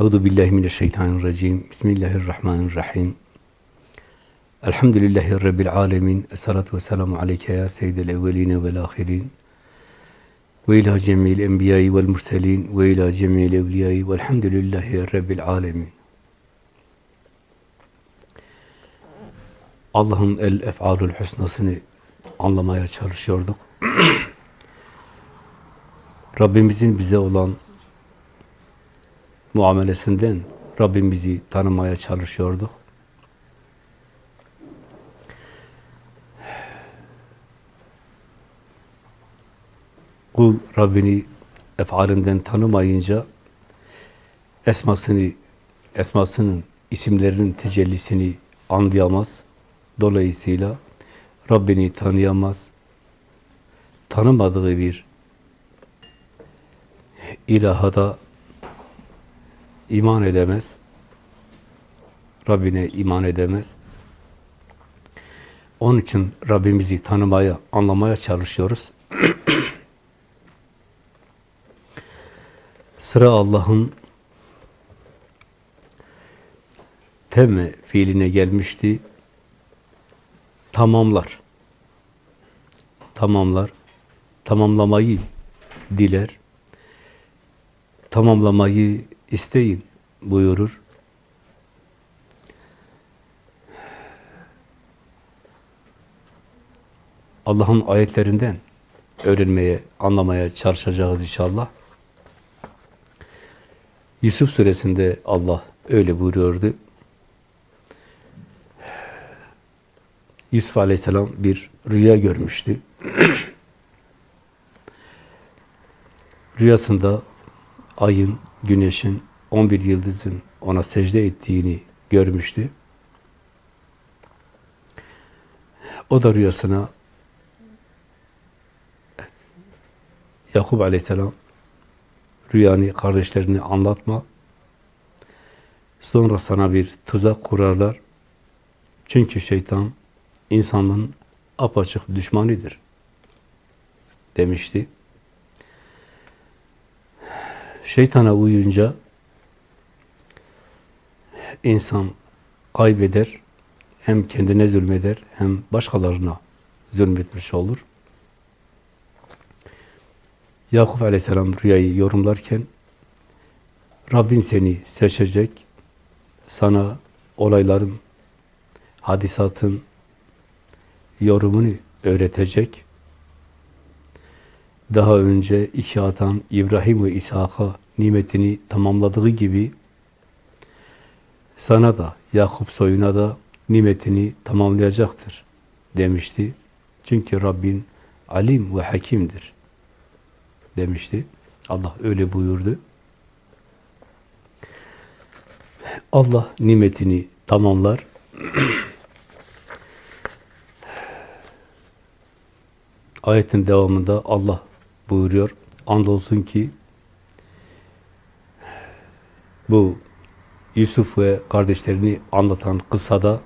Euzu billahi mineşşeytanirracim. Bismillahirrahmanirrahim. Elhamdülillahi rabbil alamin. Essalatu vesselamu aleyke ya seyyidel evvelin ve'l ahirin. Ve ila cemil enbiya'i ve'l murselin ve ila cemil evliya'i ve'lhamdülillahi rabbil alamin. Allah'ın el ef'alül husnasını anlamaya çalışıyorduk. Rabbimizin bize olan muamelesinden Rabbimizi tanımaya çalışıyorduk. Kul Rabbini efalinden tanımayınca esmasını, esmasının, isimlerinin tecellisini anlayamaz. Dolayısıyla Rabbini tanıyamaz. Tanımadığı bir ilahada iman edemez. Rabbine iman edemez. Onun için Rabbimizi tanımaya, anlamaya çalışıyoruz. Sıra Allah'ın temme fiiline gelmişti. Tamamlar. Tamamlar. Tamamlamayı diler. Tamamlamayı isteyin buyurur. Allah'ın ayetlerinden öğrenmeye, anlamaya çalışacağız inşallah. Yusuf suresinde Allah öyle buyuruyordu. Yusuf aleyhisselam bir rüya görmüştü. Rüyasında ayın, güneşin, 11 yıldızın ona secde ettiğini görmüştü. O da rüyasına Yakup aleyhisselam rüyanı kardeşlerini anlatma. Sonra sana bir tuzak kurarlar. Çünkü şeytan insanın apaçık düşmanıdır demişti. Şeytana uyunca insan kaybeder, hem kendine zulmeder, hem başkalarına zulmetmiş olur. Yakup Aleyhisselam rüyayı yorumlarken Rabbin seni seçecek, sana olayların, hadisatın yorumunu öğretecek. Daha önce iki atan İbrahim ve İshak'a nimetini tamamladığı gibi sana da, Yakup soyuna da nimetini tamamlayacaktır demişti. Çünkü Rabbin alim ve hakimdir demişti. Allah öyle buyurdu. Allah nimetini tamamlar. Ayetin devamında Allah buyuruyor. Andolsun ki bu Yusuf ve kardeşlerini anlatan kıssada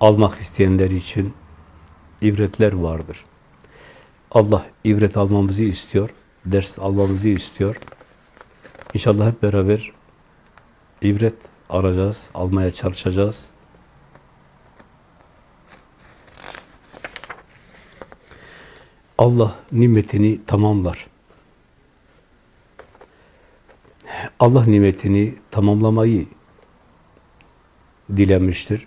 almak isteyenler için ibretler vardır. Allah ibret almamızı istiyor, ders almamızı istiyor. İnşallah hep beraber ibret alacağız, almaya çalışacağız. Allah nimetini tamamlar. Allah nimetini tamamlamayı dilemiştir.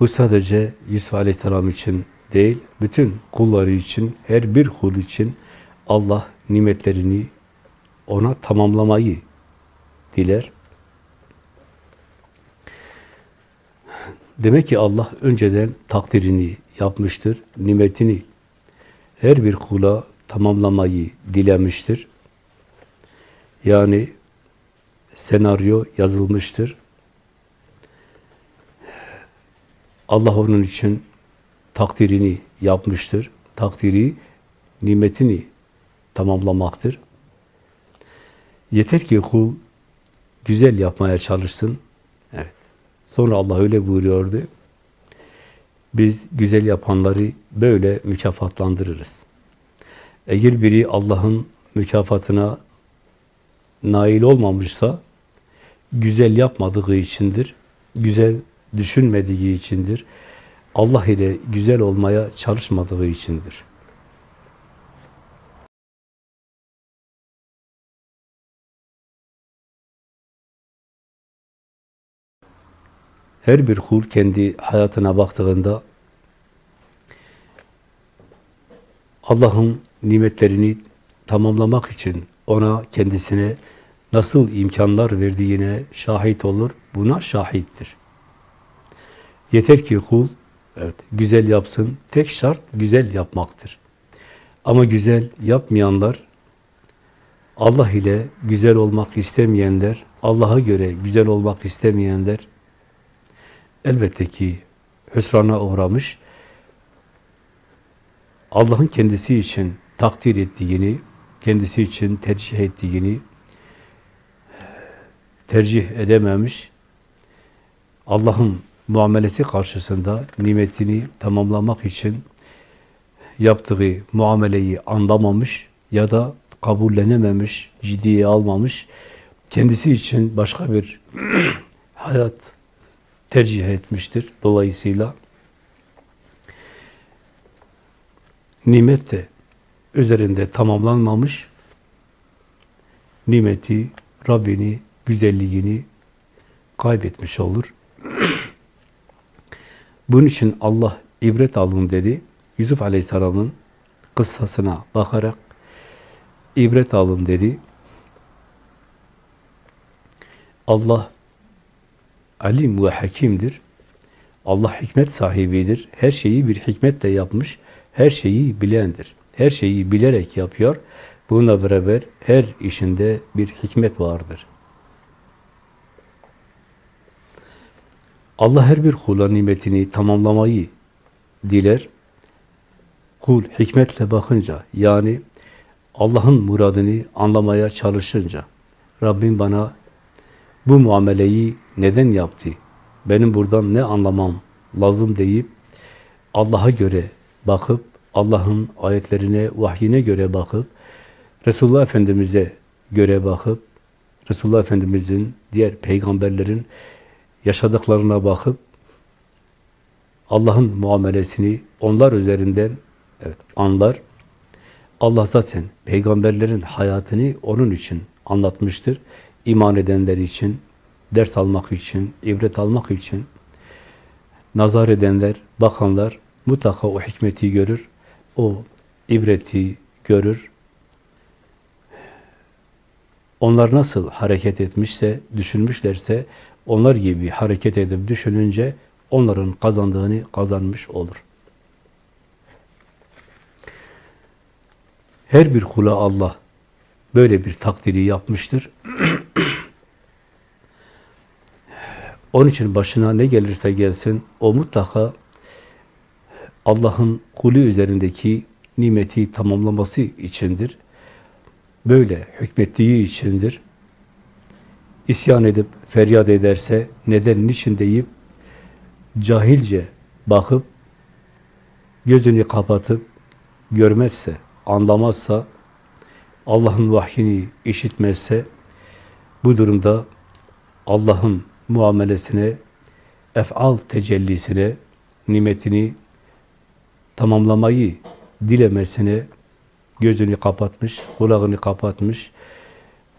Bu sadece Yusuf Aleyhisselam için değil, bütün kulları için, her bir kul için Allah nimetlerini ona tamamlamayı diler. Demek ki Allah önceden takdirini yapmıştır, nimetini her bir kula tamamlamayı dilemiştir. Yani senaryo yazılmıştır. Allah onun için takdirini yapmıştır. Takdiri, nimetini tamamlamaktır. Yeter ki kul güzel yapmaya çalışsın. Evet. Sonra Allah öyle buyuruyordu. Biz güzel yapanları böyle mükafatlandırırız. Eğer biri Allah'ın mükafatına nail olmamışsa güzel yapmadığı içindir, güzel düşünmediği içindir, Allah ile güzel olmaya çalışmadığı içindir. Her bir kul kendi hayatına baktığında Allah'ın nimetlerini tamamlamak için ona kendisine nasıl imkanlar verdiğine şahit olur, buna şahittir. Yeter ki kul evet, güzel yapsın, tek şart güzel yapmaktır. Ama güzel yapmayanlar, Allah ile güzel olmak istemeyenler, Allah'a göre güzel olmak istemeyenler, elbette ki hüsrana uğramış, Allah'ın kendisi için takdir ettiğini, kendisi için tercih ettiğini tercih edememiş, Allah'ın muamelesi karşısında nimetini tamamlamak için yaptığı muameleyi anlamamış ya da kabullenememiş, ciddiye almamış, kendisi için başka bir hayat tercih etmiştir. Dolayısıyla nimet de üzerinde tamamlanmamış, nimeti, Rabbini, güzelliğini kaybetmiş olur. Bunun için Allah ibret alın dedi. Yusuf Aleyhisselam'ın kıssasına bakarak ibret alın dedi. Allah alim ve hakimdir. Allah hikmet sahibidir. Her şeyi bir hikmetle yapmış. Her şeyi bilendir. Her şeyi bilerek yapıyor. Bununla beraber her işinde bir hikmet vardır. Allah her bir kula nimetini tamamlamayı diler. Kul hikmetle bakınca, yani Allah'ın muradını anlamaya çalışınca, Rabbim bana bu muameleyi neden yaptı, benim buradan ne anlamam lazım deyip, Allah'a göre bakıp, Allah'ın ayetlerine, vahyine göre bakıp, Resulullah Efendimiz'e göre bakıp, Resulullah Efendimiz'in, diğer peygamberlerin yaşadıklarına bakıp Allah'ın muamelesini onlar üzerinden evet, anlar. Allah zaten peygamberlerin hayatını onun için anlatmıştır. İman edenler için, ders almak için, ibret almak için nazar edenler, bakanlar mutlaka o hikmeti görür, o ibreti görür. Onlar nasıl hareket etmişse, düşünmüşlerse onlar gibi hareket edip düşününce onların kazandığını kazanmış olur. Her bir kula Allah böyle bir takdiri yapmıştır. Onun için başına ne gelirse gelsin, o mutlaka Allah'ın kulu üzerindeki nimeti tamamlaması içindir. Böyle hükmettiği içindir isyan edip feryat ederse neden, niçin deyip cahilce bakıp gözünü kapatıp görmezse, anlamazsa Allah'ın vahyini işitmezse bu durumda Allah'ın muamelesine, ef'al tecellisine, nimetini tamamlamayı dilemesine gözünü kapatmış, kulağını kapatmış,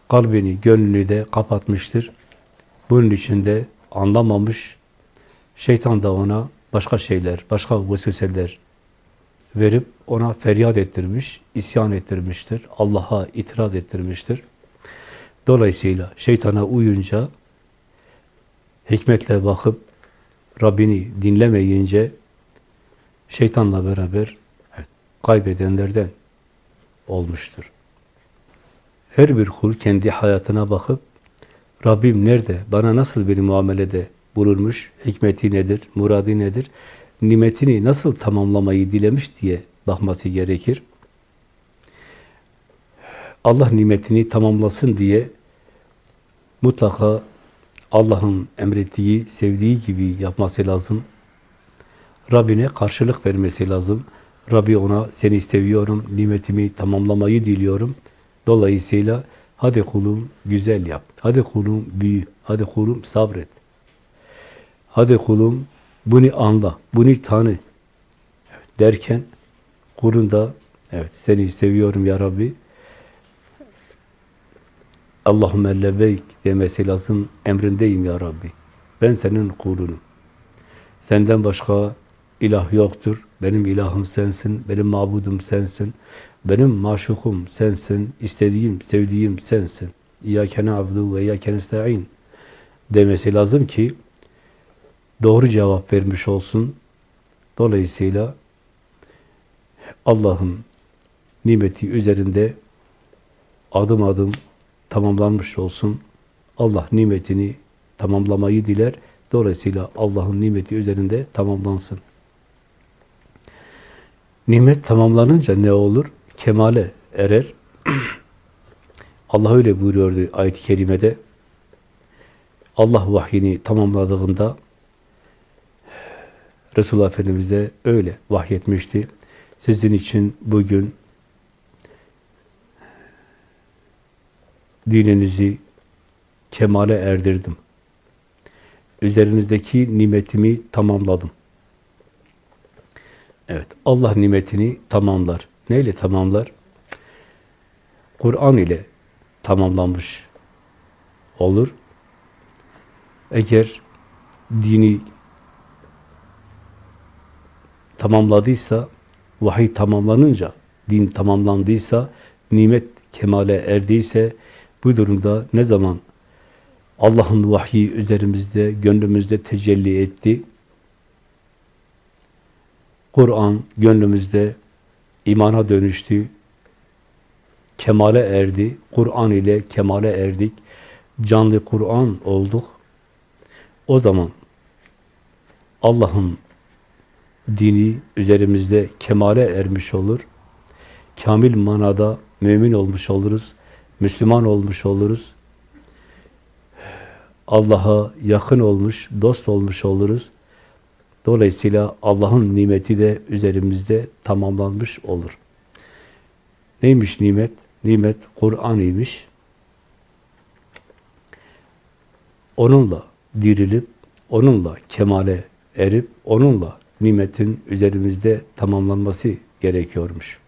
kalbini, gönlünü de kapatmıştır. Bunun için de anlamamış, şeytan da ona başka şeyler, başka vesveseler verip ona feryat ettirmiş, isyan ettirmiştir, Allah'a itiraz ettirmiştir. Dolayısıyla şeytana uyunca, hikmetle bakıp Rabbini dinlemeyince şeytanla beraber kaybedenlerden olmuştur. Her bir kul kendi hayatına bakıp Rabbim nerede, bana nasıl bir muamelede bulunmuş, hikmeti nedir, muradı nedir, nimetini nasıl tamamlamayı dilemiş? diye bakması gerekir. Allah nimetini tamamlasın diye mutlaka Allah'ın emrettiği, sevdiği gibi yapması lazım. Rabbine karşılık vermesi lazım. Rabbi ona seni seviyorum, nimetimi tamamlamayı diliyorum. Dolayısıyla Hadi kulum güzel yap. Hadi kulum büyü. Hadi kulum sabret. Hadi kulum bunu anla, bunu tanı. Derken kulun da evet seni seviyorum ya Rabbi. Allahümme lebeyk demesi lazım. Emrindeyim ya Rabbi. Ben senin kulunum. Senden başka ilah yoktur. Benim ilahım sensin. Benim mabudum sensin. Benim maşukum sensin. istediğim, sevdiğim sensin. İyyâke na'budu ve iyyâke nesta'in demesi lazım ki doğru cevap vermiş olsun. Dolayısıyla Allah'ın nimeti üzerinde adım adım tamamlanmış olsun. Allah nimetini tamamlamayı diler. Dolayısıyla Allah'ın nimeti üzerinde tamamlansın. Nimet tamamlanınca ne olur? Kemale erer. Allah öyle buyuruyordu ayet-i kerimede. Allah vahyini tamamladığında Resulullah Efendimiz'e öyle vahyetmişti. Sizin için bugün dininizi kemale erdirdim. Üzerinizdeki nimetimi tamamladım. Evet, Allah nimetini tamamlar. Neyle tamamlar? Kur'an ile tamamlanmış olur. Eğer dini tamamladıysa, vahiy tamamlanınca, din tamamlandıysa, nimet kemale erdiyse, bu durumda ne zaman Allah'ın vahyi üzerimizde, gönlümüzde tecelli etti, Kur'an gönlümüzde imana dönüştü, kemale erdi, Kur'an ile kemale erdik, canlı Kur'an olduk. O zaman Allah'ın dini üzerimizde kemale ermiş olur. Kamil manada mümin olmuş oluruz. Müslüman olmuş oluruz. Allah'a yakın olmuş, dost olmuş oluruz. Dolayısıyla Allah'ın nimeti de üzerimizde tamamlanmış olur. Neymiş nimet? Nimet Kur'an imiş. Onunla dirilip, onunla kemale erip, onunla nimetin üzerimizde tamamlanması gerekiyormuş.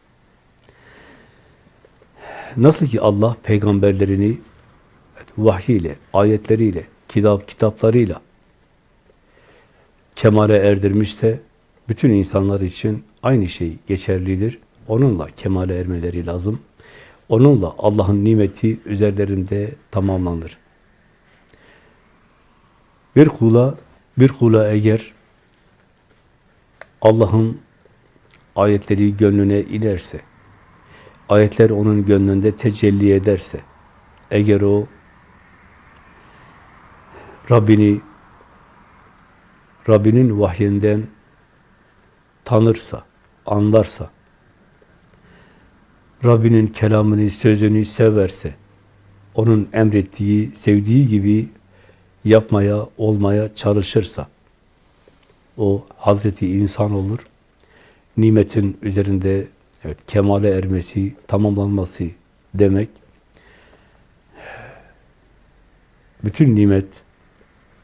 Nasıl ki Allah peygamberlerini vahyiyle, ayetleriyle, kitap kitaplarıyla kemale erdirmişse bütün insanlar için aynı şey geçerlidir. Onunla kemale ermeleri lazım. Onunla Allah'ın nimeti üzerlerinde tamamlanır. Bir kula, bir kula eğer Allah'ın ayetleri gönlüne inerse, ayetler onun gönlünde tecelli ederse, eğer o Rabbini Rabbinin vahyinden tanırsa, anlarsa, Rabbinin kelamını, sözünü severse, onun emrettiği, sevdiği gibi yapmaya, olmaya çalışırsa, o Hazreti insan olur. Nimetin üzerinde evet kemale ermesi, tamamlanması demek. Bütün nimet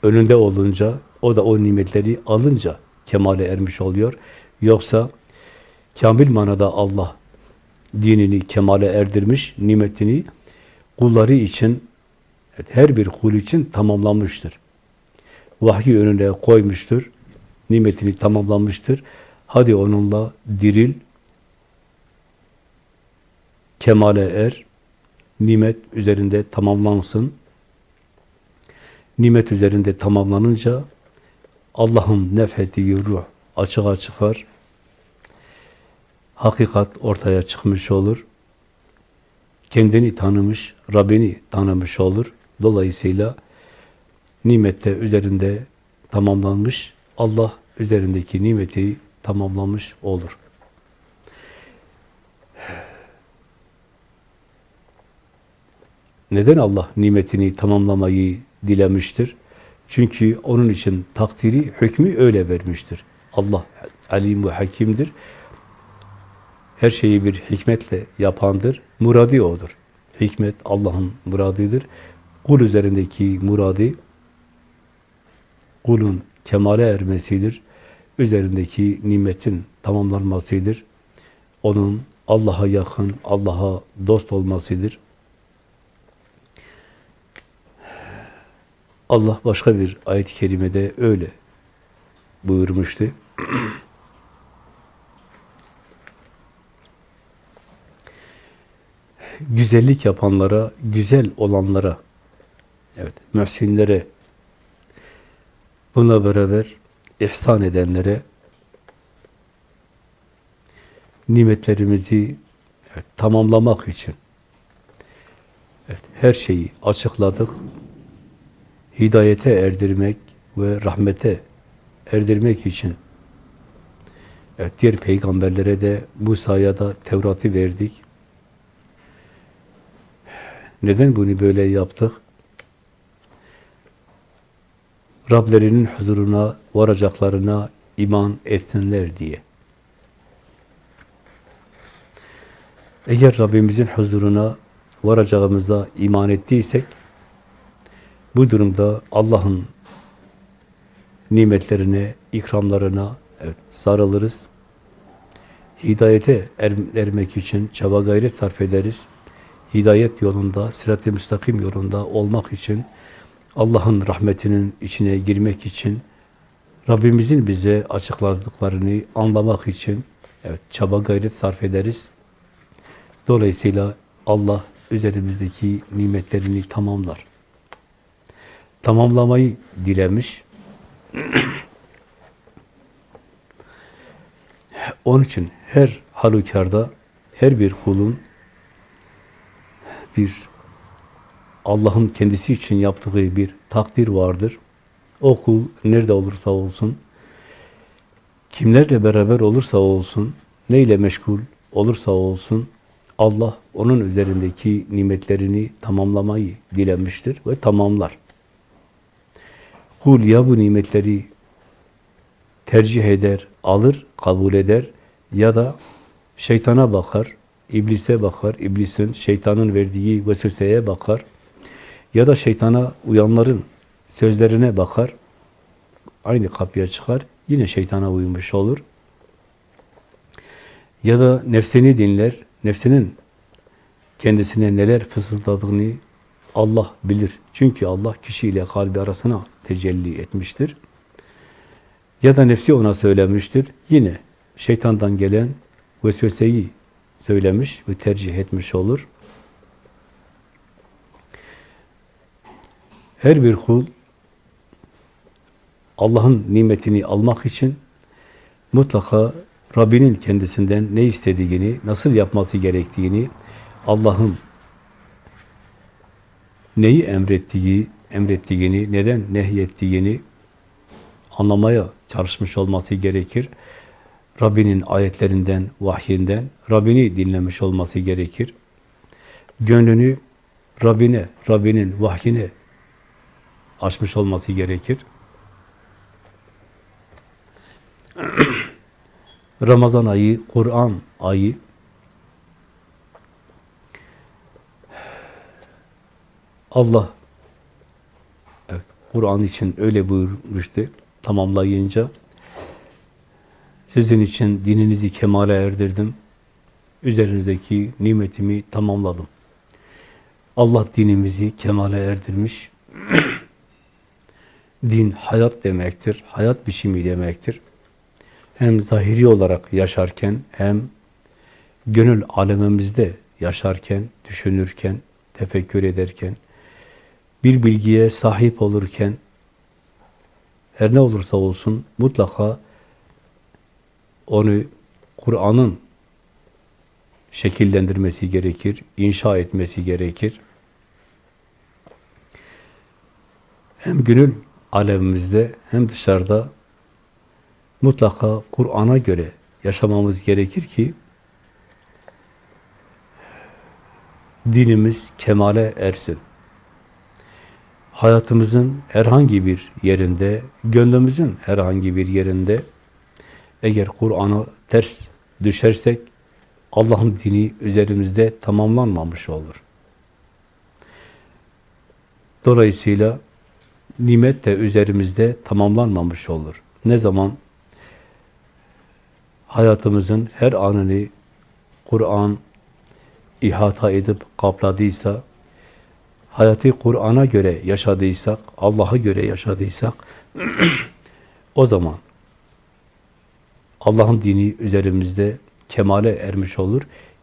önünde olunca, o da o nimetleri alınca kemale ermiş oluyor. Yoksa kamil manada Allah dinini kemale erdirmiş, nimetini kulları için, evet, her bir kul için tamamlanmıştır. Vahyi önüne koymuştur nimetini tamamlanmıştır. Hadi onunla diril, kemale er, nimet üzerinde tamamlansın. Nimet üzerinde tamamlanınca Allah'ın nefhettiği ruh açığa çıkar. Hakikat ortaya çıkmış olur. Kendini tanımış, Rabbini tanımış olur. Dolayısıyla nimette üzerinde tamamlanmış Allah üzerindeki nimeti tamamlamış olur. Neden Allah nimetini tamamlamayı dilemiştir? Çünkü onun için takdiri, hükmü öyle vermiştir. Allah alim ve hakimdir. Her şeyi bir hikmetle yapandır. Muradi odur. hikmet Allah'ın muradıdır. Kul üzerindeki muradı kulun kemale ermesidir. Üzerindeki nimetin tamamlanmasıdır. Onun Allah'a yakın, Allah'a dost olmasıdır. Allah başka bir ayet-i kerimede öyle buyurmuştu. güzellik yapanlara, güzel olanlara, evet, mühsinlere, buna beraber ihsan edenlere nimetlerimizi evet, tamamlamak için evet, her şeyi açıkladık. Hidayete erdirmek ve rahmete erdirmek için evet, diğer peygamberlere de Musa'ya da Tevrat'ı verdik. Neden bunu böyle yaptık? Rablerinin huzuruna varacaklarına iman etsinler diye. Eğer Rabbimizin huzuruna varacağımıza iman ettiysek, bu durumda Allah'ın nimetlerine, ikramlarına evet, sarılırız. Hidayete er, ermek için çaba gayret sarf ederiz. Hidayet yolunda, sirat-i müstakim yolunda olmak için, Allah'ın rahmetinin içine girmek için, Rabbimizin bize açıkladıklarını anlamak için evet çaba gayret sarf ederiz. Dolayısıyla Allah üzerimizdeki nimetlerini tamamlar. Tamamlamayı dilemiş. Onun için her halükarda her bir kulun bir Allah'ın kendisi için yaptığı bir takdir vardır. O kul nerede olursa olsun, kimlerle beraber olursa olsun, neyle meşgul olursa olsun, Allah onun üzerindeki nimetlerini tamamlamayı dilemiştir ve tamamlar. Kul ya bu nimetleri tercih eder, alır, kabul eder ya da şeytana bakar, iblise bakar, iblisin, şeytanın verdiği vesveseye bakar ya da şeytana uyanların sözlerine bakar, aynı kapıya çıkar, yine şeytana uymuş olur. Ya da nefsini dinler, nefsinin kendisine neler fısıldadığını Allah bilir. Çünkü Allah kişiyle kalbi arasına tecelli etmiştir. Ya da nefsi ona söylemiştir. Yine şeytandan gelen vesveseyi söylemiş ve tercih etmiş olur. Her bir kul Allah'ın nimetini almak için mutlaka Rabbinin kendisinden ne istediğini, nasıl yapması gerektiğini, Allah'ın neyi emrettiği, emrettiğini, neden nehyettiğini anlamaya çalışmış olması gerekir. Rabbinin ayetlerinden, vahyinden, Rabbini dinlemiş olması gerekir. Gönlünü Rabbine, Rabbinin vahyine açmış olması gerekir. Ramazan ayı, Kur'an ayı Allah Kur'an için öyle buyurmuştu tamamlayınca sizin için dininizi kemale erdirdim. Üzerinizdeki nimetimi tamamladım. Allah dinimizi kemale erdirmiş. Din hayat demektir. Hayat biçimi demektir. Hem zahiri olarak yaşarken hem gönül alemimizde yaşarken, düşünürken, tefekkür ederken, bir bilgiye sahip olurken her ne olursa olsun mutlaka onu Kur'an'ın şekillendirmesi gerekir, inşa etmesi gerekir. Hem gönül alemimizde hem dışarıda mutlaka Kur'an'a göre yaşamamız gerekir ki dinimiz kemale ersin. Hayatımızın herhangi bir yerinde, gönlümüzün herhangi bir yerinde eğer Kur'an'a ters düşersek Allah'ın dini üzerimizde tamamlanmamış olur. Dolayısıyla nimet de üzerimizde tamamlanmamış olur. Ne zaman hayatımızın her anını Kur'an ihata edip kapladıysa, hayatı Kur'an'a göre yaşadıysak, Allah'a göre yaşadıysak, o zaman Allah'ın dini üzerimizde kemale ermiş olur.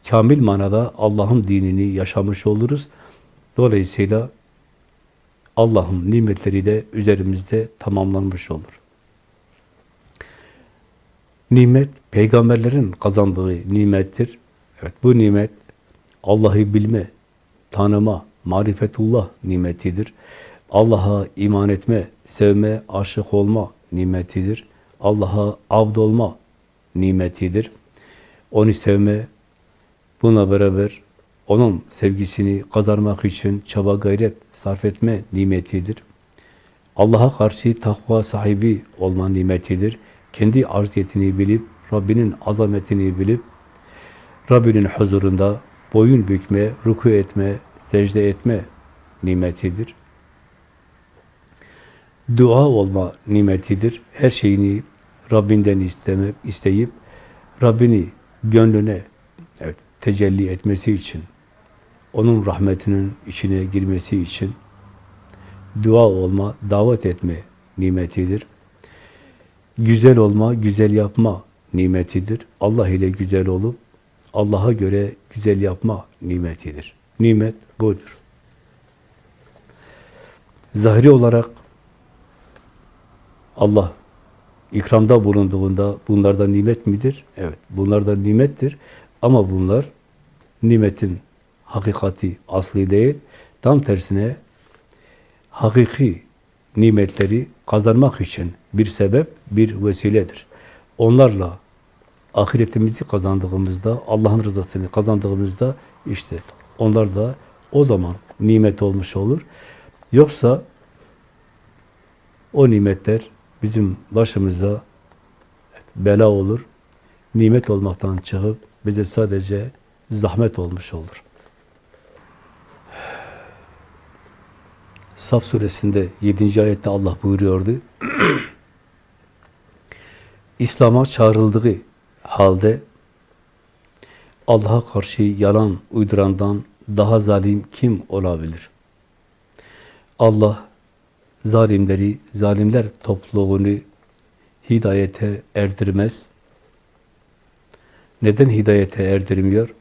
Kamil manada Allah'ın dinini yaşamış oluruz. Dolayısıyla Allah'ın nimetleri de üzerimizde tamamlanmış olur. Nimet, peygamberlerin kazandığı nimettir. Evet, bu nimet Allah'ı bilme, tanıma, marifetullah nimetidir. Allah'a iman etme, sevme, aşık olma nimetidir. Allah'a abd olma nimetidir. Onu sevme, buna beraber onun sevgisini kazanmak için çaba gayret sarf etme nimetidir. Allah'a karşı takva sahibi olma nimetidir. Kendi arziyetini bilip, Rabbinin azametini bilip, Rabbinin huzurunda boyun bükme, ruku etme, secde etme nimetidir. Dua olma nimetidir. Her şeyini Rabbinden isteme, isteyip Rabbini gönlüne evet, tecelli etmesi için, onun rahmetinin içine girmesi için dua olma, davet etme nimetidir. Güzel olma, güzel yapma nimetidir. Allah ile güzel olup Allah'a göre güzel yapma nimetidir. Nimet budur. Zahiri olarak Allah ikramda bulunduğunda bunlar da nimet midir? Evet, bunlar da nimettir. Ama bunlar nimetin hakikati, asli değil. Tam tersine hakiki nimetleri kazanmak için bir sebep, bir vesiledir. Onlarla ahiretimizi kazandığımızda, Allah'ın rızasını kazandığımızda işte onlar da o zaman nimet olmuş olur. Yoksa o nimetler bizim başımıza bela olur. Nimet olmaktan çıkıp bize sadece zahmet olmuş olur. Saf suresinde 7. ayette Allah buyuruyordu. İslam'a çağrıldığı halde Allah'a karşı yalan uydurandan daha zalim kim olabilir? Allah zalimleri, zalimler topluluğunu hidayete erdirmez. Neden hidayete erdirmiyor?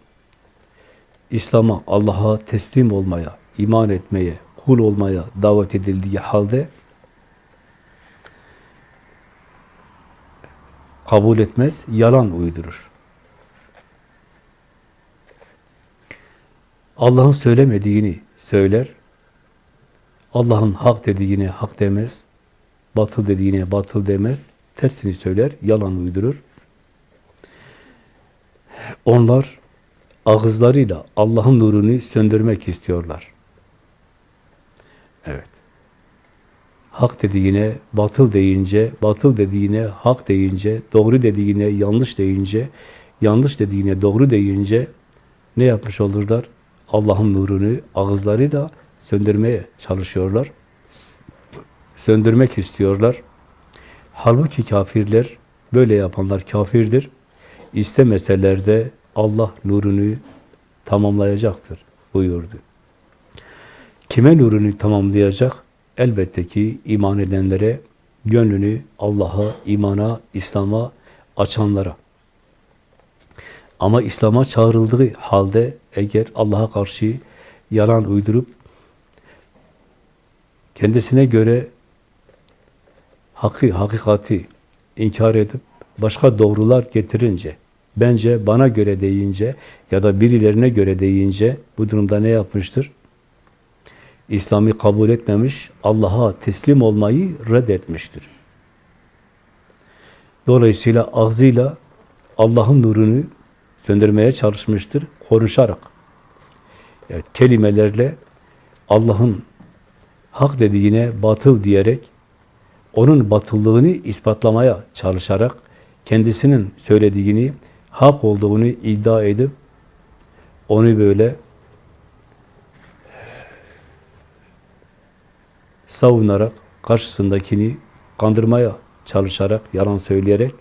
İslam'a, Allah'a teslim olmaya, iman etmeye, kul olmaya davet edildiği halde kabul etmez, yalan uydurur. Allah'ın söylemediğini söyler, Allah'ın hak dediğine hak demez, batıl dediğine batıl demez, tersini söyler, yalan uydurur. Onlar ağızlarıyla Allah'ın nurunu söndürmek istiyorlar. Evet. Hak dediğine batıl deyince, batıl dediğine hak deyince, doğru dediğine yanlış deyince, yanlış dediğine doğru deyince ne yapmış olurlar? Allah'ın nurunu ağızlarıyla söndürmeye çalışıyorlar. Söndürmek istiyorlar. Halbuki kafirler, böyle yapanlar kafirdir. İstemeseler de Allah nurunu tamamlayacaktır buyurdu. Kime nurunu tamamlayacak? Elbette ki iman edenlere, gönlünü Allah'a, imana, İslam'a açanlara. Ama İslam'a çağrıldığı halde eğer Allah'a karşı yalan uydurup kendisine göre hakkı, hakikati inkar edip başka doğrular getirince, bence bana göre deyince ya da birilerine göre deyince bu durumda ne yapmıştır? İslam'ı kabul etmemiş, Allah'a teslim olmayı reddetmiştir. Dolayısıyla ağzıyla Allah'ın nurunu söndürmeye çalışmıştır, konuşarak. Evet, kelimelerle Allah'ın hak dediğine batıl diyerek, onun batıllığını ispatlamaya çalışarak, kendisinin söylediğini hak olduğunu iddia edip, onu böyle savunarak, karşısındakini kandırmaya çalışarak, yalan söyleyerek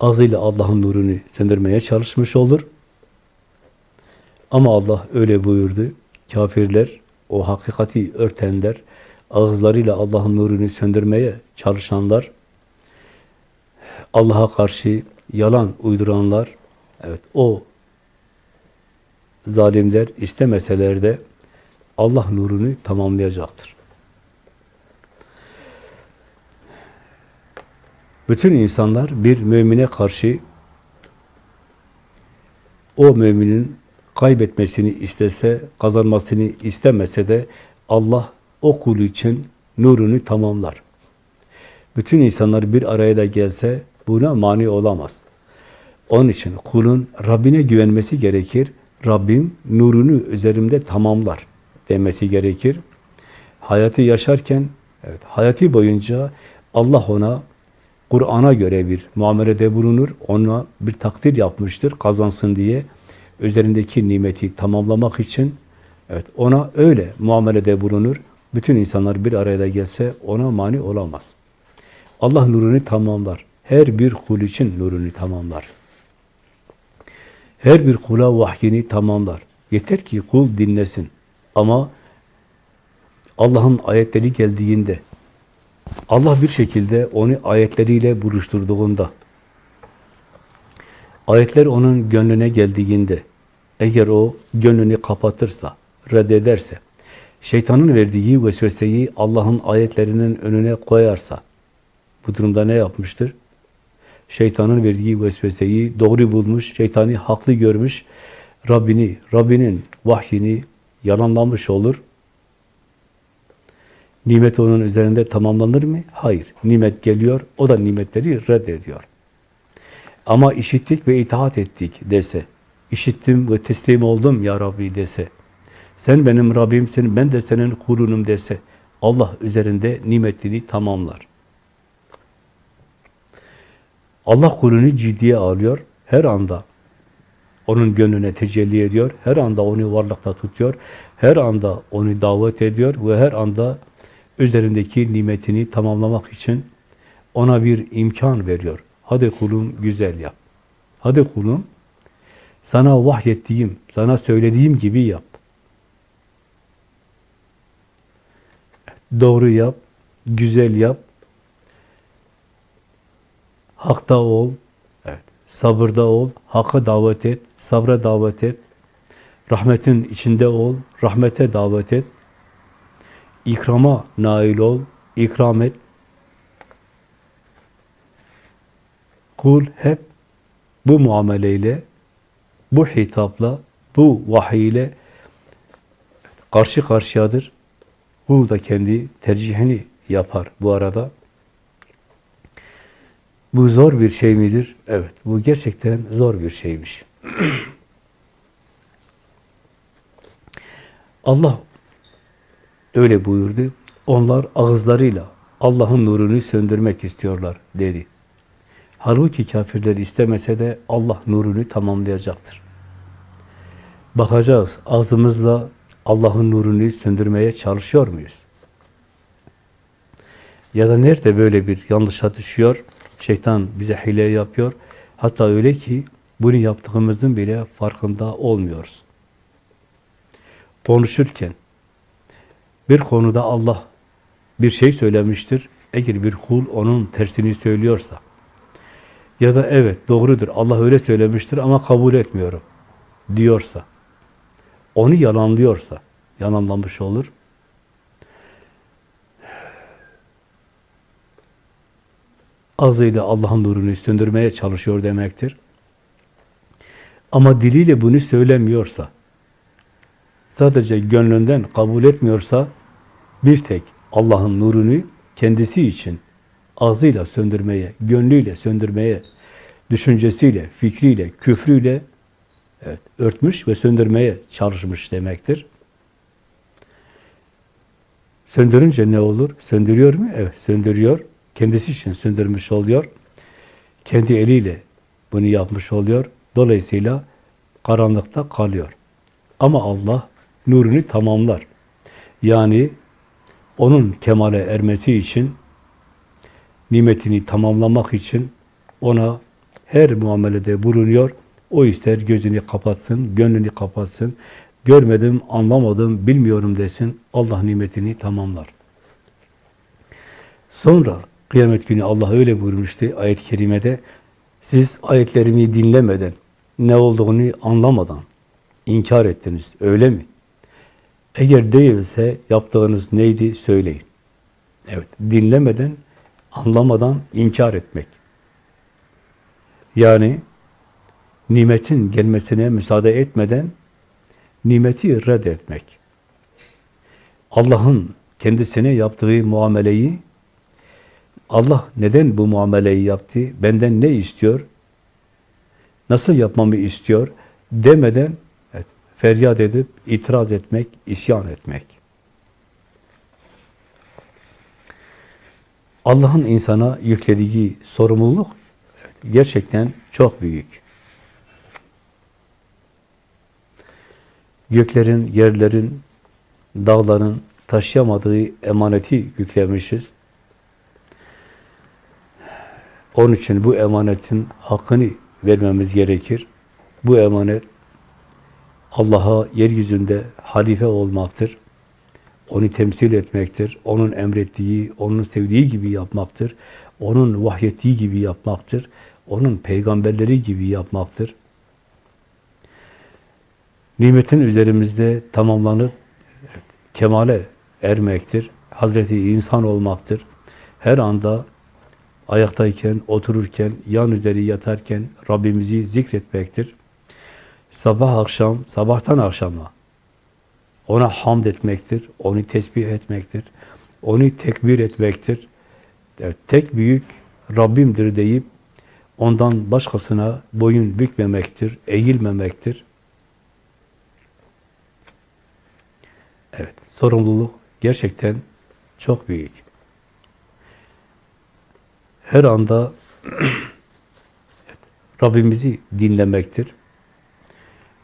ağzıyla Allah'ın nurunu söndürmeye çalışmış olur. Ama Allah öyle buyurdu. Kafirler, o hakikati örtenler, ağızlarıyla Allah'ın nurunu söndürmeye çalışanlar, Allah'a karşı yalan uyduranlar, evet o zalimler istemeseler de Allah nurunu tamamlayacaktır. Bütün insanlar bir mümine karşı o müminin kaybetmesini istese, kazanmasını istemese de Allah o kul için nurunu tamamlar. Bütün insanlar bir araya da gelse buna mani olamaz. Onun için kulun Rabbine güvenmesi gerekir. Rabbim nurunu üzerimde tamamlar demesi gerekir. Hayatı yaşarken, evet, hayatı boyunca Allah ona Kur'an'a göre bir muamelede bulunur, ona bir takdir yapmıştır, kazansın diye üzerindeki nimeti tamamlamak için evet ona öyle muamelede bulunur. Bütün insanlar bir araya gelse ona mani olamaz. Allah nurunu tamamlar. Her bir kul için nurunu tamamlar. Her bir kula vahyini tamamlar. Yeter ki kul dinlesin. Ama Allah'ın ayetleri geldiğinde, Allah bir şekilde onu ayetleriyle buluşturduğunda, ayetler onun gönlüne geldiğinde, eğer o gönlünü kapatırsa, reddederse, şeytanın verdiği vesveseyi Allah'ın ayetlerinin önüne koyarsa, bu durumda ne yapmıştır? Şeytanın verdiği vesveseyi doğru bulmuş, şeytani haklı görmüş, Rabbini, Rabbinin vahyini yalanlamış olur. Nimet onun üzerinde tamamlanır mı? Hayır. Nimet geliyor, o da nimetleri reddediyor. Ama işittik ve itaat ettik dese, işittim ve teslim oldum ya Rabbi dese, sen benim Rabbimsin, ben de senin kulunum dese, Allah üzerinde nimetini tamamlar. Allah kulunu ciddiye alıyor, her anda onun gönlüne tecelli ediyor, her anda onu varlıkta tutuyor, her anda onu davet ediyor ve her anda üzerindeki nimetini tamamlamak için ona bir imkan veriyor. Hadi kulum güzel yap. Hadi kulum sana vahyettiğim, sana söylediğim gibi yap. Doğru yap, güzel yap, hakta ol, evet, sabırda ol, hakka davet et, sabra davet et, rahmetin içinde ol, rahmete davet et, ikrama nail ol, ikram et. Kul hep bu muameleyle, bu hitapla, bu vahiy ile karşı karşıyadır. Kul da kendi tercihini yapar bu arada. Bu zor bir şey midir? Evet, bu gerçekten zor bir şeymiş. Allah öyle buyurdu. Onlar ağızlarıyla Allah'ın nurunu söndürmek istiyorlar dedi. Halbuki kafirler istemese de Allah nurunu tamamlayacaktır. Bakacağız ağzımızla Allah'ın nurunu söndürmeye çalışıyor muyuz? Ya da nerede böyle bir yanlışa düşüyor? Şeytan bize hile yapıyor. Hatta öyle ki bunu yaptığımızın bile farkında olmuyoruz. Konuşurken bir konuda Allah bir şey söylemiştir. Eğer bir kul onun tersini söylüyorsa ya da evet doğrudur Allah öyle söylemiştir ama kabul etmiyorum diyorsa onu yalanlıyorsa yalanlamış olur. Ağzıyla Allah'ın nurunu söndürmeye çalışıyor demektir. Ama diliyle bunu söylemiyorsa, sadece gönlünden kabul etmiyorsa, bir tek Allah'ın nurunu kendisi için ağzıyla söndürmeye, gönlüyle söndürmeye, düşüncesiyle, fikriyle, küfrüyle evet, örtmüş ve söndürmeye çalışmış demektir. Söndürünce ne olur? Söndürüyor mu? Evet, söndürüyor. Kendisi için söndürmüş oluyor. Kendi eliyle bunu yapmış oluyor. Dolayısıyla karanlıkta kalıyor. Ama Allah nurunu tamamlar. Yani onun kemale ermesi için, nimetini tamamlamak için ona her muamelede bulunuyor. O ister gözünü kapatsın, gönlünü kapatsın, görmedim, anlamadım, bilmiyorum desin, Allah nimetini tamamlar. Sonra kıyamet günü Allah öyle buyurmuştu ayet-i kerimede, siz ayetlerimi dinlemeden, ne olduğunu anlamadan inkar ettiniz, öyle mi? Eğer değilse yaptığınız neydi söyleyin. Evet, dinlemeden, anlamadan inkar etmek. Yani nimetin gelmesine müsaade etmeden nimeti reddetmek. Allah'ın kendisine yaptığı muameleyi Allah neden bu muameleyi yaptı? Benden ne istiyor? Nasıl yapmamı istiyor? Demeden feryat edip itiraz etmek, isyan etmek. Allah'ın insana yüklediği sorumluluk gerçekten çok büyük. Göklerin, yerlerin, dağların taşıyamadığı emaneti yüklemişiz. Onun için bu emanetin hakkını vermemiz gerekir. Bu emanet Allah'a yeryüzünde halife olmaktır. Onu temsil etmektir. Onun emrettiği, onun sevdiği gibi yapmaktır. Onun vahyettiği gibi yapmaktır. Onun peygamberleri gibi yapmaktır. Nimetin üzerimizde tamamlanıp kemale ermektir. Hazreti insan olmaktır. Her anda ayaktayken, otururken, yan üzeri yatarken Rabbimizi zikretmektir. Sabah akşam, sabahtan akşama ona hamd etmektir, onu tesbih etmektir, onu tekbir etmektir. Evet, tek büyük Rabbimdir deyip ondan başkasına boyun bükmemektir, eğilmemektir. Evet, sorumluluk gerçekten çok büyük. Her anda Rabbimizi dinlemektir.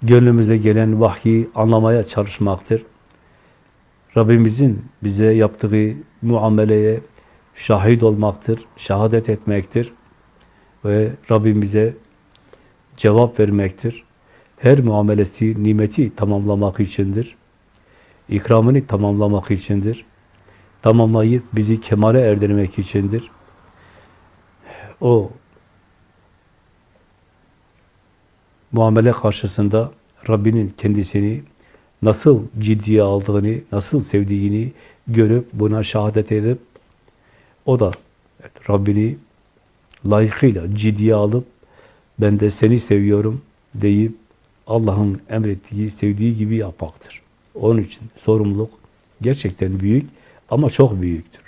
Gönlümüze gelen vahyi anlamaya çalışmaktır. Rabbimizin bize yaptığı muameleye şahit olmaktır, şehadet etmektir ve Rabbimize cevap vermektir. Her muamelesi nimeti tamamlamak içindir. İkramını tamamlamak içindir. Tamamlayıp bizi kemale erdirmek içindir. O muamele karşısında Rabbinin kendisini nasıl ciddiye aldığını, nasıl sevdiğini görüp buna şehadet edip o da Rabbini layıkıyla ciddiye alıp ben de seni seviyorum deyip Allah'ın emrettiği, sevdiği gibi yapmaktır. Onun için sorumluluk gerçekten büyük ama çok büyüktür.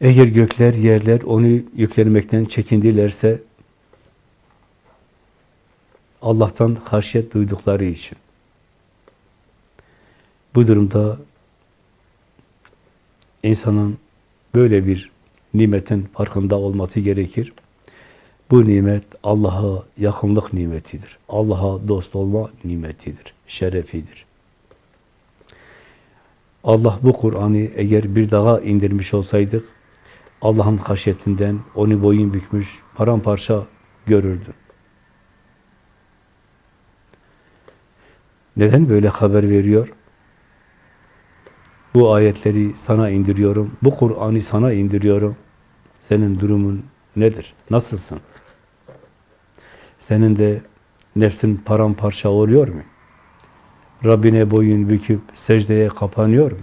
Eğer gökler, yerler onu yüklenmekten çekindilerse Allah'tan haşyet duydukları için. Bu durumda insanın böyle bir nimetin farkında olması gerekir. Bu nimet Allah'a yakınlık nimetidir. Allah'a dost olma nimetidir, şerefidir. Allah bu Kur'an'ı eğer bir dağa indirmiş olsaydık, Allah'ın haşyetinden onu boyun bükmüş, paramparça görürdün. Neden böyle haber veriyor? Bu ayetleri sana indiriyorum, bu Kur'an'ı sana indiriyorum. Senin durumun nedir? Nasılsın? Senin de nefsin paramparça oluyor mu? Rabbine boyun büküp secdeye kapanıyor mu?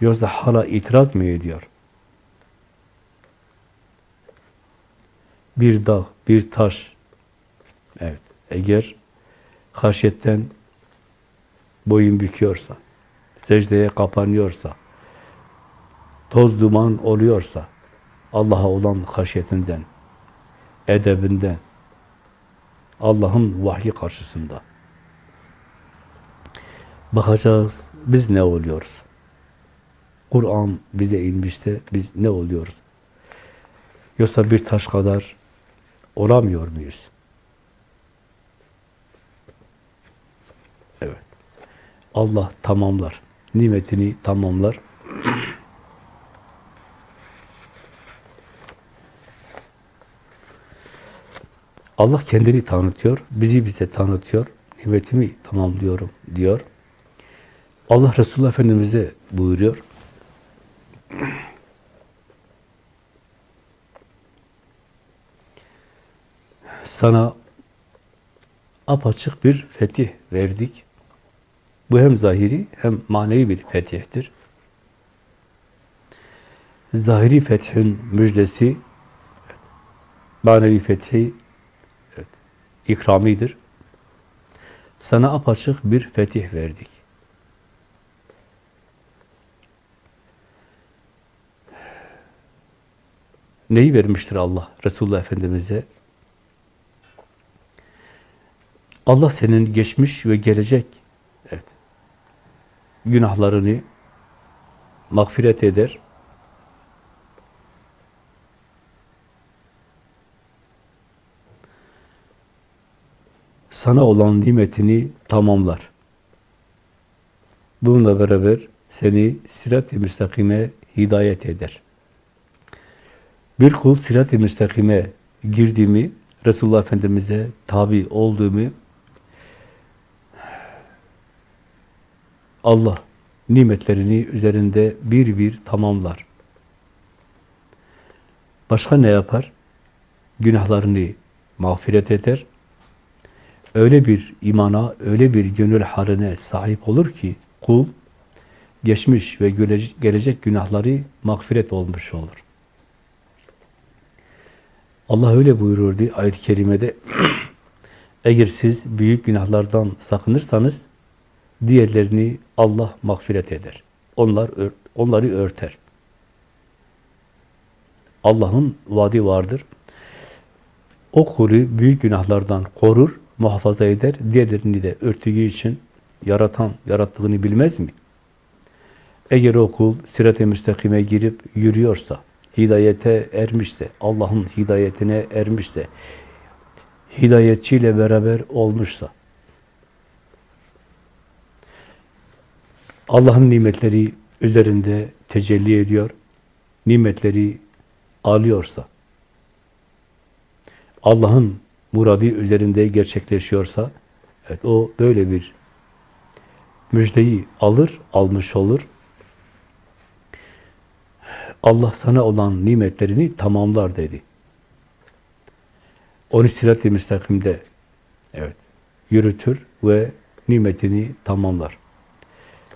Yoksa hala itiraz mı ediyor? Bir dağ, bir taş. Evet, eğer haşyetten boyun büküyorsa, secdeye kapanıyorsa, toz duman oluyorsa, Allah'a olan haşyetinden, edebinden, Allah'ın vahyi karşısında bakacağız, biz ne oluyoruz? Kur'an bize inmişse biz ne oluyoruz? Yoksa bir taş kadar olamıyor muyuz? Evet. Allah tamamlar. Nimetini tamamlar. Allah kendini tanıtıyor, bizi bize tanıtıyor. Nimetimi tamamlıyorum diyor. Allah Resulullah Efendimiz'e buyuruyor. Sana apaçık bir fetih verdik. Bu hem zahiri hem manevi bir fetihtir. Zahiri fethin müjdesi, manevi fethi ikramidir. Sana apaçık bir fetih verdik. Neyi vermiştir Allah Resulullah Efendimiz'e? Allah senin geçmiş ve gelecek günahlarını mağfiret eder. Sana olan nimetini tamamlar. Bununla beraber seni sirat-i müstakime hidayet eder. Bir kul sirat-i müstakime girdiğimi, Resulullah Efendimiz'e tabi olduğumu Allah nimetlerini üzerinde bir bir tamamlar. Başka ne yapar? Günahlarını mağfiret eder. Öyle bir imana, öyle bir gönül haline sahip olur ki kul geçmiş ve gelecek günahları mağfiret olmuş olur. Allah öyle buyururdu ayet-i kerimede. Eğer siz büyük günahlardan sakınırsanız diğerlerini Allah mağfiret eder. Onlar onları örter. Allah'ın vaadi vardır. O kulü büyük günahlardan korur, muhafaza eder. Diğerlerini de örtüğü için yaratan, yarattığını bilmez mi? Eğer o kul sirat-i müstakime girip yürüyorsa, hidayete ermişse, Allah'ın hidayetine ermişse, hidayetçiyle beraber olmuşsa, Allah'ın nimetleri üzerinde tecelli ediyor, nimetleri alıyorsa, Allah'ın muradı üzerinde gerçekleşiyorsa, evet o böyle bir müjdeyi alır, almış olur. Allah sana olan nimetlerini tamamlar dedi. Onu sirat-i müstakimde evet, yürütür ve nimetini tamamlar.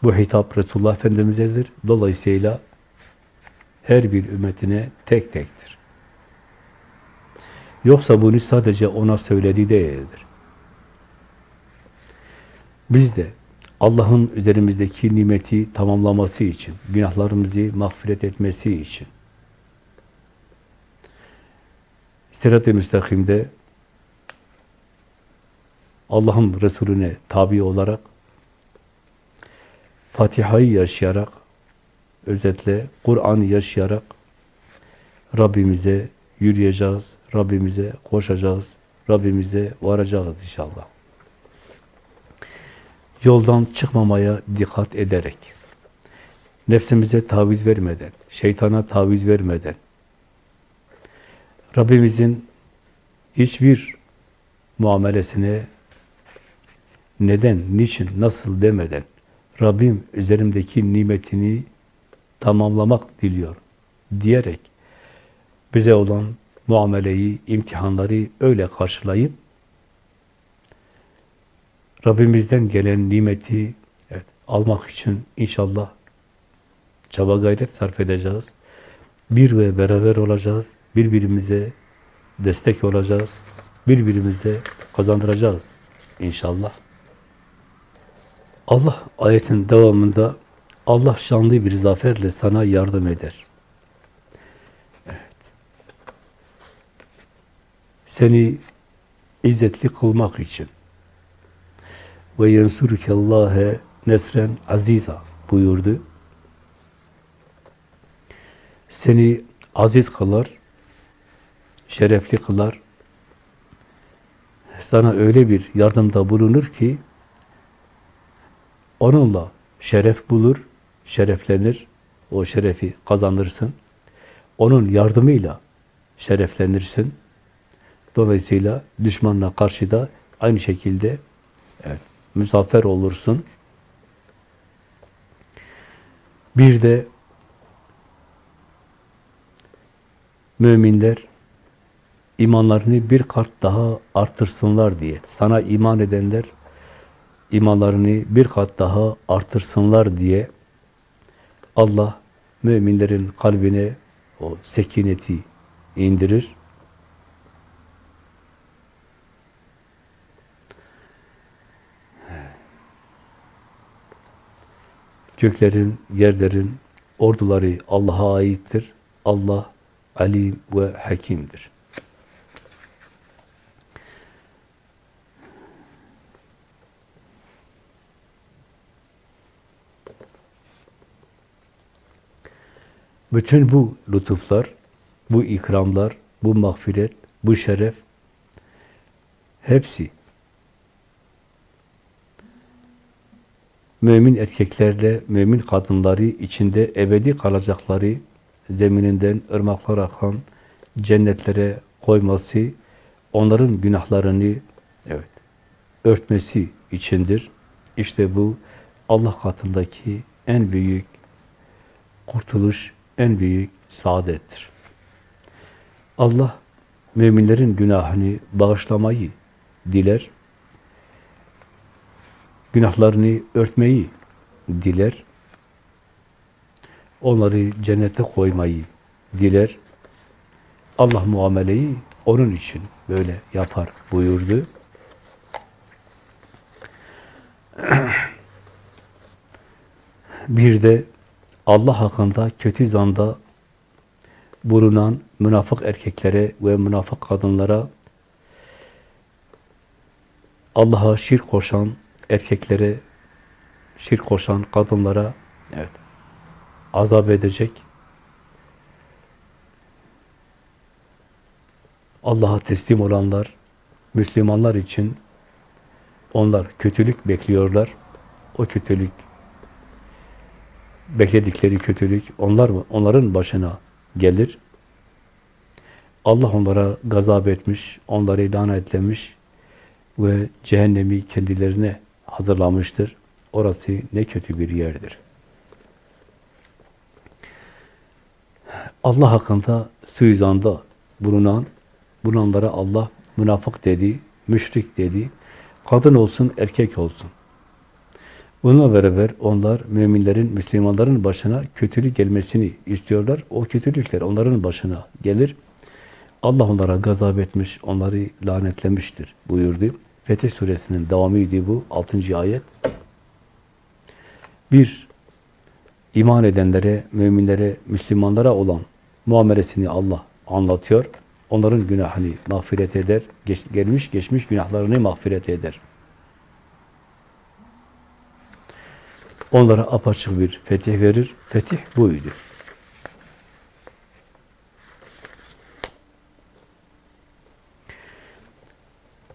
Bu hitap Resulullah Efendimiz'edir. Dolayısıyla her bir ümmetine tek tektir. Yoksa bunu sadece ona söylediği değildir. Biz de Allah'ın üzerimizdeki nimeti tamamlaması için, günahlarımızı mağfiret etmesi için Sirat-ı Müstakim'de Allah'ın Resulüne tabi olarak Fatiha'yı yaşayarak özetle Kur'an'ı yaşayarak Rabbimize yürüyeceğiz, Rabbimize koşacağız, Rabbimize varacağız inşallah. Yoldan çıkmamaya dikkat ederek, nefsimize taviz vermeden, şeytana taviz vermeden, Rabbimizin hiçbir muamelesine neden, niçin, nasıl demeden, Rabbim üzerimdeki nimetini tamamlamak diliyor diyerek bize olan muameleyi, imtihanları öyle karşılayıp Rabbimizden gelen nimeti evet, almak için inşallah çaba gayret sarf edeceğiz. Bir ve beraber olacağız. Birbirimize destek olacağız. Birbirimize kazandıracağız inşallah. Allah ayetin devamında Allah şanlı bir zaferle sana yardım eder. Evet. Seni izzetli kılmak için ve yensurukallâhe nesren aziza buyurdu. Seni aziz kılar, şerefli kılar, sana öyle bir yardımda bulunur ki Onunla şeref bulur, şereflenir, o şerefi kazanırsın. Onun yardımıyla şereflenirsin. Dolayısıyla düşmanla karşı da aynı şekilde evet, müzaffer olursun. Bir de müminler imanlarını bir kart daha artırsınlar diye. Sana iman edenler imanlarını bir kat daha artırsınlar diye Allah müminlerin kalbine o sekineti indirir. Göklerin, yerlerin orduları Allah'a aittir. Allah alim ve hakimdir. Bütün bu lütuflar, bu ikramlar, bu mağfiret, bu şeref hepsi mümin erkeklerle mümin kadınları içinde ebedi kalacakları zemininden ırmaklar akan cennetlere koyması, onların günahlarını evet örtmesi içindir. İşte bu Allah katındaki en büyük kurtuluş, en büyük saadettir. Allah müminlerin günahını bağışlamayı diler. Günahlarını örtmeyi diler. Onları cennete koymayı diler. Allah muameleyi onun için böyle yapar buyurdu. Bir de Allah hakkında kötü zanda bulunan münafık erkeklere ve münafık kadınlara Allah'a şirk koşan erkeklere şirk koşan kadınlara evet azap edecek. Allah'a teslim olanlar Müslümanlar için onlar kötülük bekliyorlar. O kötülük bekledikleri kötülük onlar mı? Onların başına gelir. Allah onlara gazap etmiş, onları lanetlemiş ve cehennemi kendilerine hazırlamıştır. Orası ne kötü bir yerdir. Allah hakkında suizanda bulunan, bulunanlara Allah münafık dedi, müşrik dedi, kadın olsun, erkek olsun. Bununla beraber onlar müminlerin, Müslümanların başına kötülük gelmesini istiyorlar. O kötülükler onların başına gelir. Allah onlara gazap etmiş, onları lanetlemiştir buyurdu. Fetih suresinin devamıydı bu. 6. ayet. Bir, iman edenlere, müminlere, Müslümanlara olan muamelesini Allah anlatıyor. Onların günahını mağfiret eder. Geç, gelmiş geçmiş günahlarını mağfiret eder. Onlara apaçık bir fetih verir. Fetih buydu.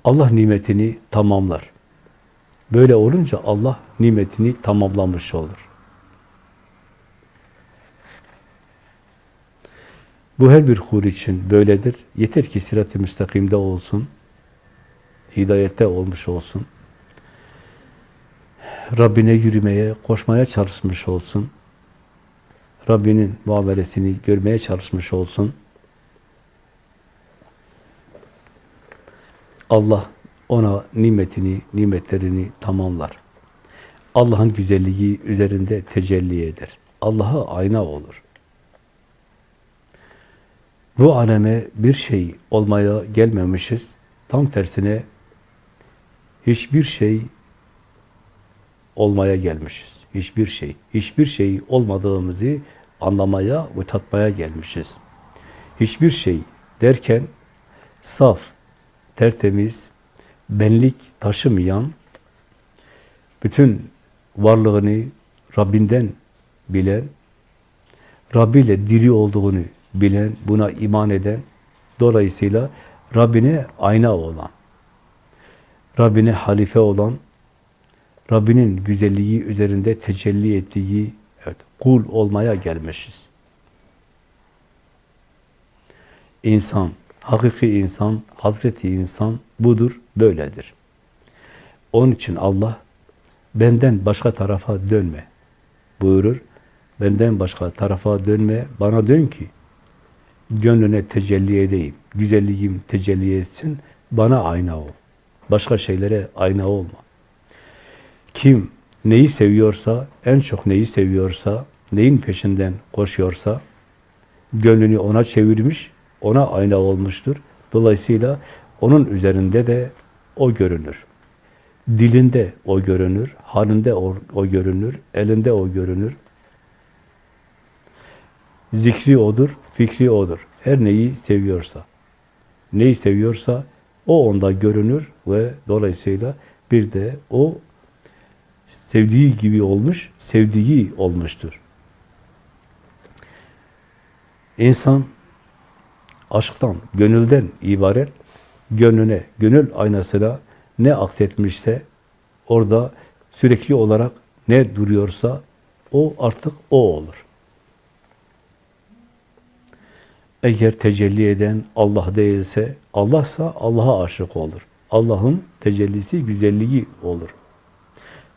Allah nimetini tamamlar. Böyle olunca Allah nimetini tamamlamış olur. Bu her bir kul için böyledir. Yeter ki sirat-i müstakimde olsun, hidayette olmuş olsun. Rabbine yürümeye, koşmaya çalışmış olsun. Rabbinin muamelesini görmeye çalışmış olsun. Allah ona nimetini, nimetlerini tamamlar. Allah'ın güzelliği üzerinde tecelli eder. Allah'a ayna olur. Bu aleme bir şey olmaya gelmemişiz. Tam tersine hiçbir şey olmaya gelmişiz. Hiçbir şey, hiçbir şey olmadığımızı anlamaya ve tatmaya gelmişiz. Hiçbir şey derken saf, tertemiz, benlik taşımayan, bütün varlığını Rabbinden bilen, Rabbi ile diri olduğunu bilen, buna iman eden, dolayısıyla Rabbine ayna olan, Rabbine halife olan, Rabbinin güzelliği üzerinde tecelli ettiği evet, kul olmaya gelmişiz. İnsan, hakiki insan, Hazreti insan budur, böyledir. Onun için Allah benden başka tarafa dönme buyurur. Benden başka tarafa dönme, bana dön ki gönlüne tecelli edeyim. Güzelliğim tecelli etsin, bana ayna ol. Başka şeylere ayna olma. Kim neyi seviyorsa, en çok neyi seviyorsa, neyin peşinden koşuyorsa, gönlünü ona çevirmiş, ona ayna olmuştur. Dolayısıyla onun üzerinde de o görünür. Dilinde o görünür, halinde o, o görünür, elinde o görünür. Zikri odur, fikri odur. Her neyi seviyorsa, neyi seviyorsa o onda görünür ve dolayısıyla bir de o sevdiği gibi olmuş, sevdiği olmuştur. İnsan aşktan, gönülden ibaret, gönlüne, gönül aynasına ne aksetmişse orada sürekli olarak ne duruyorsa o artık o olur. Eğer tecelli eden Allah değilse, Allah'sa Allah'a aşık olur. Allah'ın tecellisi, güzelliği olur.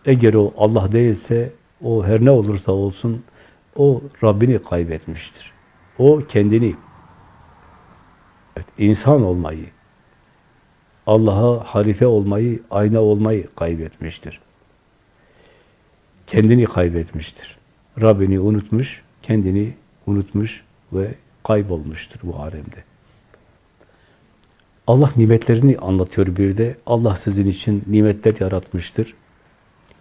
Eğer o Allah değilse, o her ne olursa olsun, o Rabbini kaybetmiştir. O kendini, evet, insan olmayı, Allah'a harife olmayı, ayna olmayı kaybetmiştir. Kendini kaybetmiştir. Rabbini unutmuş, kendini unutmuş ve kaybolmuştur bu alemde. Allah nimetlerini anlatıyor bir de. Allah sizin için nimetler yaratmıştır.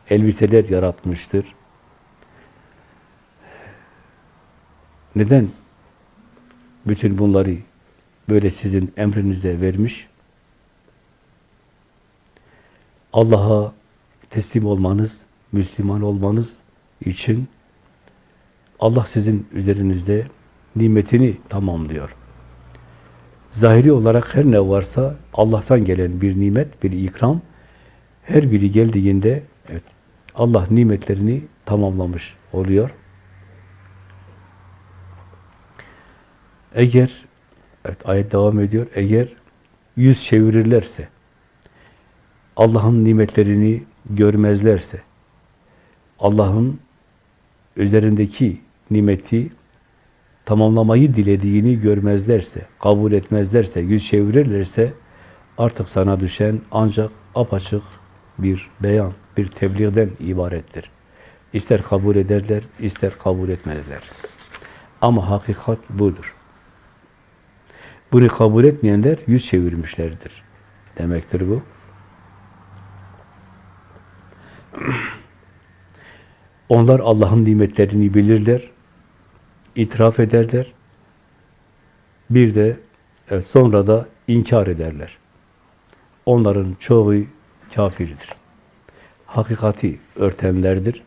Elbiseler yaratmıştır. Neden bütün bunları böyle sizin emrinize vermiş? Allah'a teslim olmanız, Müslüman olmanız için Allah sizin üzerinizde nimetini tamamlıyor. Zahiri olarak her ne varsa Allah'tan gelen bir nimet, bir ikram, her biri geldiğinde evet, Allah nimetlerini tamamlamış oluyor. Eğer, evet ayet devam ediyor, eğer yüz çevirirlerse, Allah'ın nimetlerini görmezlerse, Allah'ın üzerindeki nimeti tamamlamayı dilediğini görmezlerse, kabul etmezlerse, yüz çevirirlerse artık sana düşen ancak apaçık bir beyan, bir tebliğden ibarettir. İster kabul ederler, ister kabul etmezler. Ama hakikat budur. Bunu kabul etmeyenler yüz çevirmişlerdir. Demektir bu. Onlar Allah'ın nimetlerini bilirler, itiraf ederler. Bir de evet, sonra da inkar ederler. Onların çoğu kafirdir. Hakikati örtenlerdir.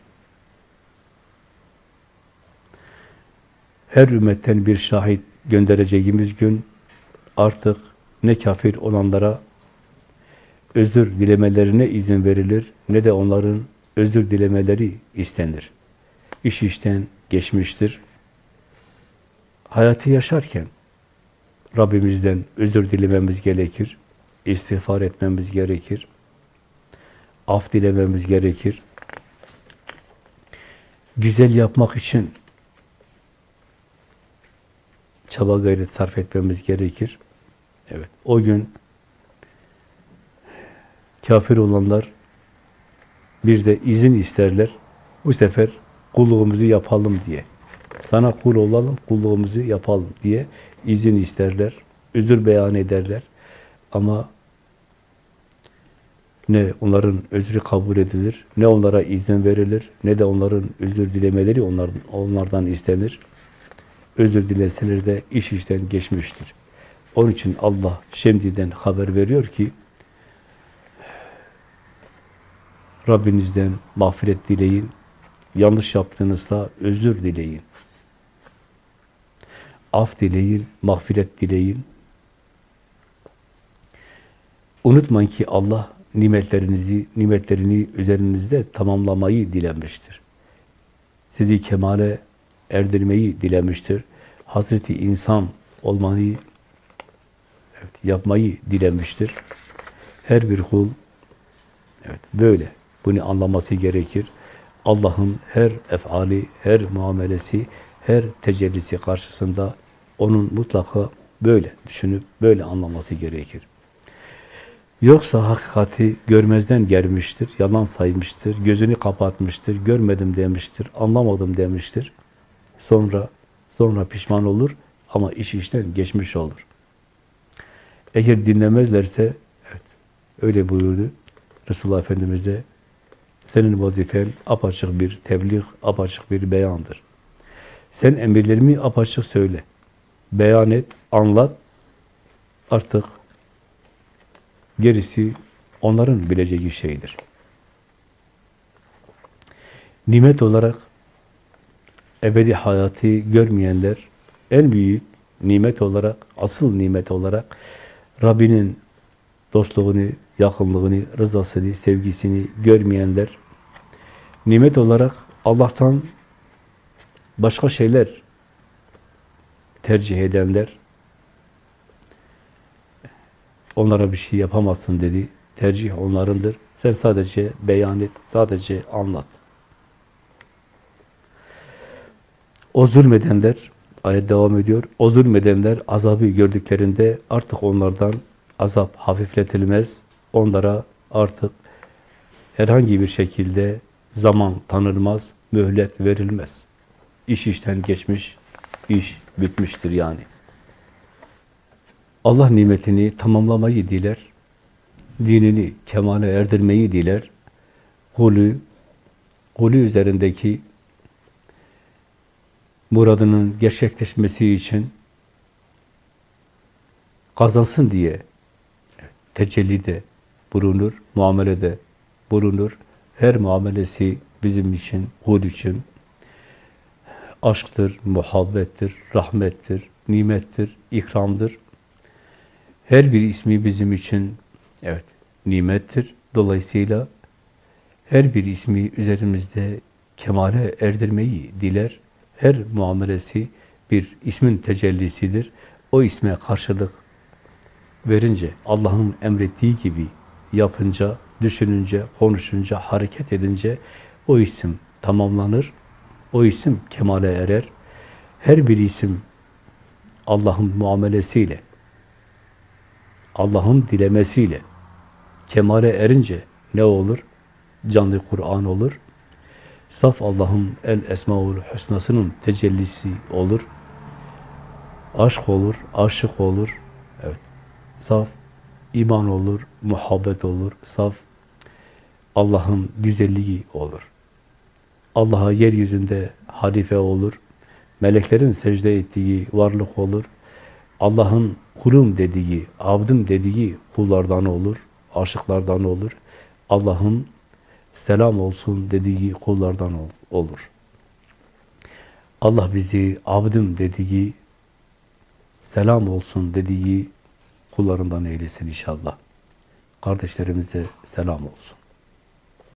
Her ümmetten bir şahit göndereceğimiz gün artık ne kafir olanlara özür dilemelerine izin verilir, ne de onların özür dilemeleri istenir. İş işten geçmiştir hayatı yaşarken Rabbimizden özür dilememiz gerekir, istiğfar etmemiz gerekir, af dilememiz gerekir. Güzel yapmak için çaba gayret sarf etmemiz gerekir. Evet, o gün kafir olanlar bir de izin isterler. Bu sefer kulluğumuzu yapalım diye sana kul olalım, kulluğumuzu yapalım diye izin isterler, özür beyan ederler. Ama ne onların özrü kabul edilir, ne onlara izin verilir, ne de onların özür dilemeleri onlardan, onlardan istenir. Özür dileseler de iş işten geçmiştir. Onun için Allah şimdiden haber veriyor ki Rabbinizden mağfiret dileyin, yanlış yaptığınızda özür dileyin af dileyin, mağfiret dileyin. Unutmayın ki Allah nimetlerinizi, nimetlerini üzerinizde tamamlamayı dilemiştir. Sizi kemale erdirmeyi dilemiştir. Hazreti insan olmayı, evet, yapmayı dilemiştir. Her bir kul evet, böyle bunu anlaması gerekir. Allah'ın her efali, her muamelesi, her tecellisi karşısında onun mutlaka böyle düşünüp böyle anlaması gerekir. Yoksa hakikati görmezden gelmiştir, yalan saymıştır, gözünü kapatmıştır, görmedim demiştir, anlamadım demiştir. Sonra sonra pişman olur ama iş işten geçmiş olur. Eğer dinlemezlerse, evet, öyle buyurdu Resulullah Efendimiz'e, senin vazifen apaçık bir tebliğ, apaçık bir beyandır. Sen emirlerimi apaçık söyle. Beyan et, anlat. Artık gerisi onların bileceği şeydir. Nimet olarak ebedi hayatı görmeyenler en büyük nimet olarak, asıl nimet olarak Rabbinin dostluğunu, yakınlığını, rızasını, sevgisini görmeyenler nimet olarak Allah'tan başka şeyler tercih edenler onlara bir şey yapamazsın dedi. Tercih onlarındır. Sen sadece beyan et, sadece anlat. O zulmedenler, ayet devam ediyor, o zulmedenler azabı gördüklerinde artık onlardan azap hafifletilmez. Onlara artık herhangi bir şekilde zaman tanınmaz, mühlet verilmez. İş işten geçmiş, iş bitmiştir yani. Allah nimetini tamamlamayı diler, dinini kemale erdirmeyi diler, kulü, kulü üzerindeki muradının gerçekleşmesi için kazansın diye tecellide bulunur, muamelede bulunur. Her muamelesi bizim için, kul için aşktır, muhabbettir, rahmettir, nimettir, ikramdır. Her bir ismi bizim için evet nimettir. Dolayısıyla her bir ismi üzerimizde kemale erdirmeyi diler. Her muamelesi bir ismin tecellisidir. O isme karşılık verince, Allah'ın emrettiği gibi yapınca, düşününce, konuşunca, hareket edince o isim tamamlanır. O isim kemale erer. Her bir isim Allah'ın muamelesiyle, Allah'ın dilemesiyle kemale erince ne olur? Canlı Kur'an olur. Saf Allah'ın el esmaul husnasının tecellisi olur. Aşk olur, aşık olur. Evet. Saf iman olur, muhabbet olur. Saf Allah'ın güzelliği olur. Allah'a yeryüzünde halife olur. Meleklerin secde ettiği varlık olur. Allah'ın kulum dediği, abdım dediği kullardan olur, aşıklardan olur. Allah'ın selam olsun dediği kullardan olur. Allah bizi abdım dediği, selam olsun dediği kullarından eylesin inşallah. Kardeşlerimize selam olsun.